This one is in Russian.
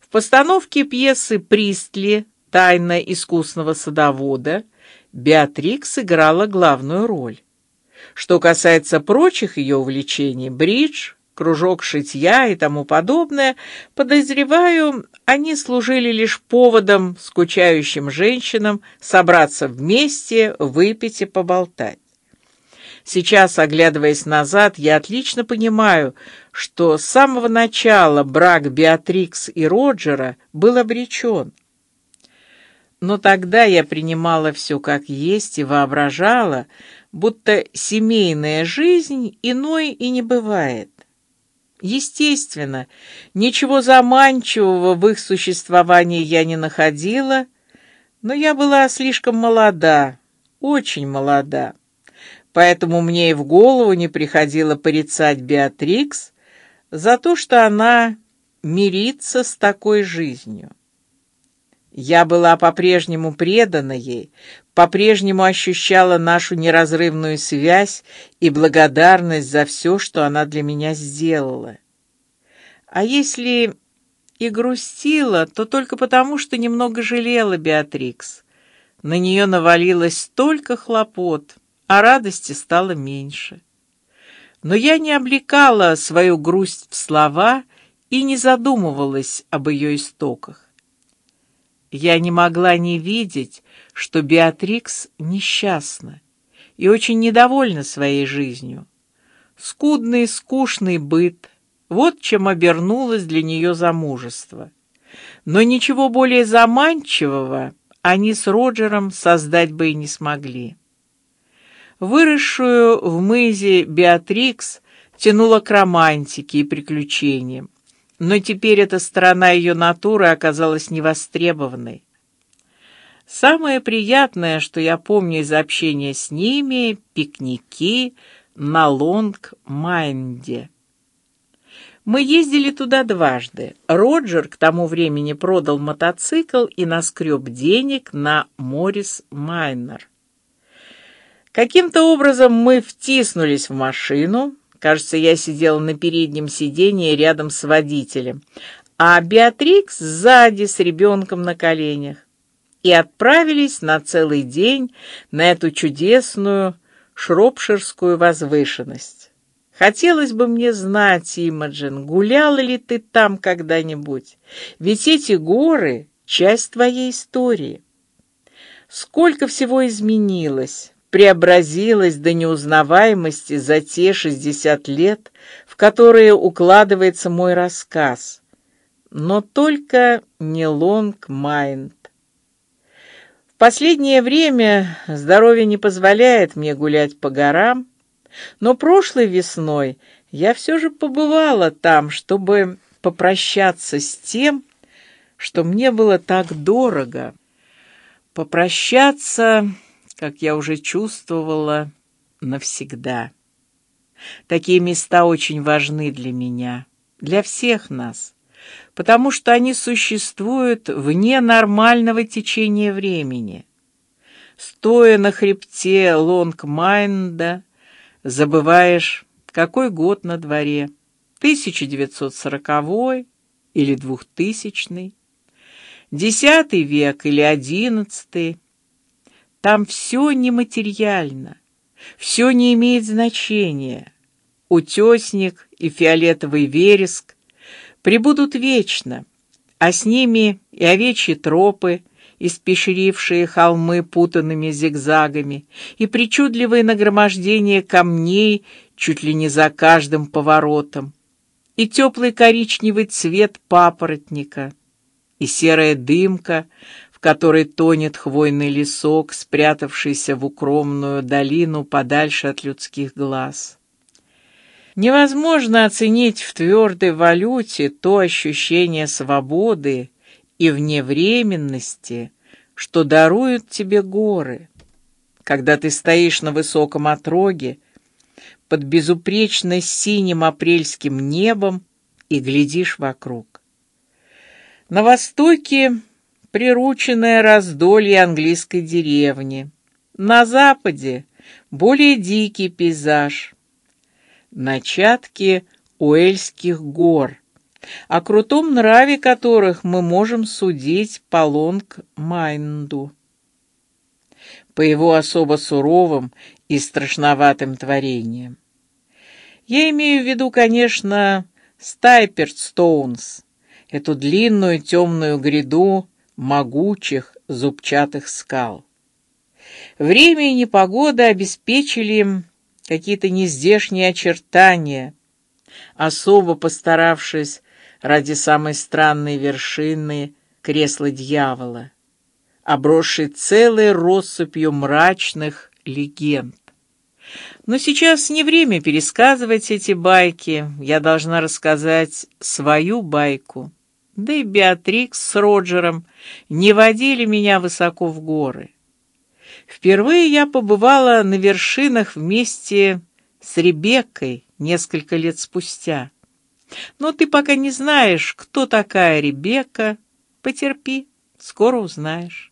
В постановке пьесы «Пристли. Тайна искусного садовода» Беатрикс играла главную роль. Что касается прочих ее увлечений, бридж, кружок шитья и тому подобное, подозреваю, они служили лишь поводом скучающим женщинам собраться вместе, выпить и поболтать. Сейчас, оглядываясь назад, я отлично понимаю, что с самого начала брак Беатрикс и Роджера был обречен. Но тогда я принимала все как есть и воображала, будто семейная жизнь иной и не бывает. Естественно, ничего заманчивого в их существовании я не находила, но я была слишком молода, очень молода, поэтому мне и в голову не приходило порицать Беатрикс за то, что она мирится с такой жизнью. Я была по-прежнему предана ей, по-прежнему ощущала нашу неразрывную связь и благодарность за все, что она для меня сделала. А если и грустила, то только потому, что немного жалела Беатрикс. На нее навалилось столько хлопот, а радости стало меньше. Но я не облекала свою грусть в слова и не задумывалась об ее истоках. Я не могла не видеть, что Беатрикс несчастна и очень недовольна своей жизнью. Скудный, скучный быт — вот чем обернулось для нее замужество. Но ничего более заманчивого они с Роджером создать бы и не смогли. Выросшую в мызе Беатрикс тянула к романтике и приключениям но теперь эта сторона ее натуры оказалась невостребованной. Самое приятное, что я помню из общения с ними, пикники на Лонг-Майнде. Мы ездили туда дважды. Роджер к тому времени продал мотоцикл и наскреб денег на Моррис Майнер. Каким-то образом мы втиснулись в машину, Кажется, я сидела на переднем сиденье рядом с водителем, а Беатрикс сзади с ребенком на коленях. И отправились на целый день на эту чудесную шропширскую возвышенность. Хотелось бы мне знать, Имаджин, гуляла ли ты там когда-нибудь? Ведь эти горы — часть твоей истории. Сколько всего изменилось, преобразилась до неузнаваемости за те шестьдесят лет, в которые укладывается мой рассказ, но только не Лонг Майнд. В последнее время здоровье не позволяет мне гулять по горам, но прошлой весной я все же побывала там, чтобы попрощаться с тем, что мне было так дорого. Попрощаться как я уже чувствовала, навсегда. Такие места очень важны для меня, для всех нас, потому что они существуют вне нормального течения времени. Стоя на хребте Лонгмайнда, забываешь, какой год на дворе, 1940 или 2000, десятый век или одиннадцатый там все нематериально, все не имеет значения. Утесник и фиолетовый вереск прибудут вечно, а с ними и овечьи тропы, испещрившие холмы путанными зигзагами, и причудливое нагромождение камней чуть ли не за каждым поворотом, и теплый коричневый цвет папоротника, и серая дымка, в которой тонет хвойный лесок, спрятавшийся в укромную долину подальше от людских глаз. Невозможно оценить в твердой валюте то ощущение свободы и вневременности, что даруют тебе горы, когда ты стоишь на высоком отроге под безупречно синим апрельским небом и глядишь вокруг. На востоке прирученное раздолье английской деревни. На западе более дикий пейзаж. Начатки Уэльских гор, о крутом нраве которых мы можем судить по Лонг-Майнду, по его особо суровым и страшноватым творениям. Я имею в виду, конечно, Стайперт Стоунс, эту длинную темную гряду могучих зубчатых скал. Время и непогода обеспечили им какие-то нездешние очертания, особо постаравшись ради самой странной вершины кресла дьявола, обросшей целой россыпью мрачных легенд. Но сейчас не время пересказывать эти байки. Я должна рассказать свою байку. Да и Беатрикс с Роджером не водили меня высоко в горы. Впервые я побывала на вершинах вместе с Ребеккой несколько лет спустя. Но ты пока не знаешь, кто такая Ребекка. Потерпи, скоро узнаешь.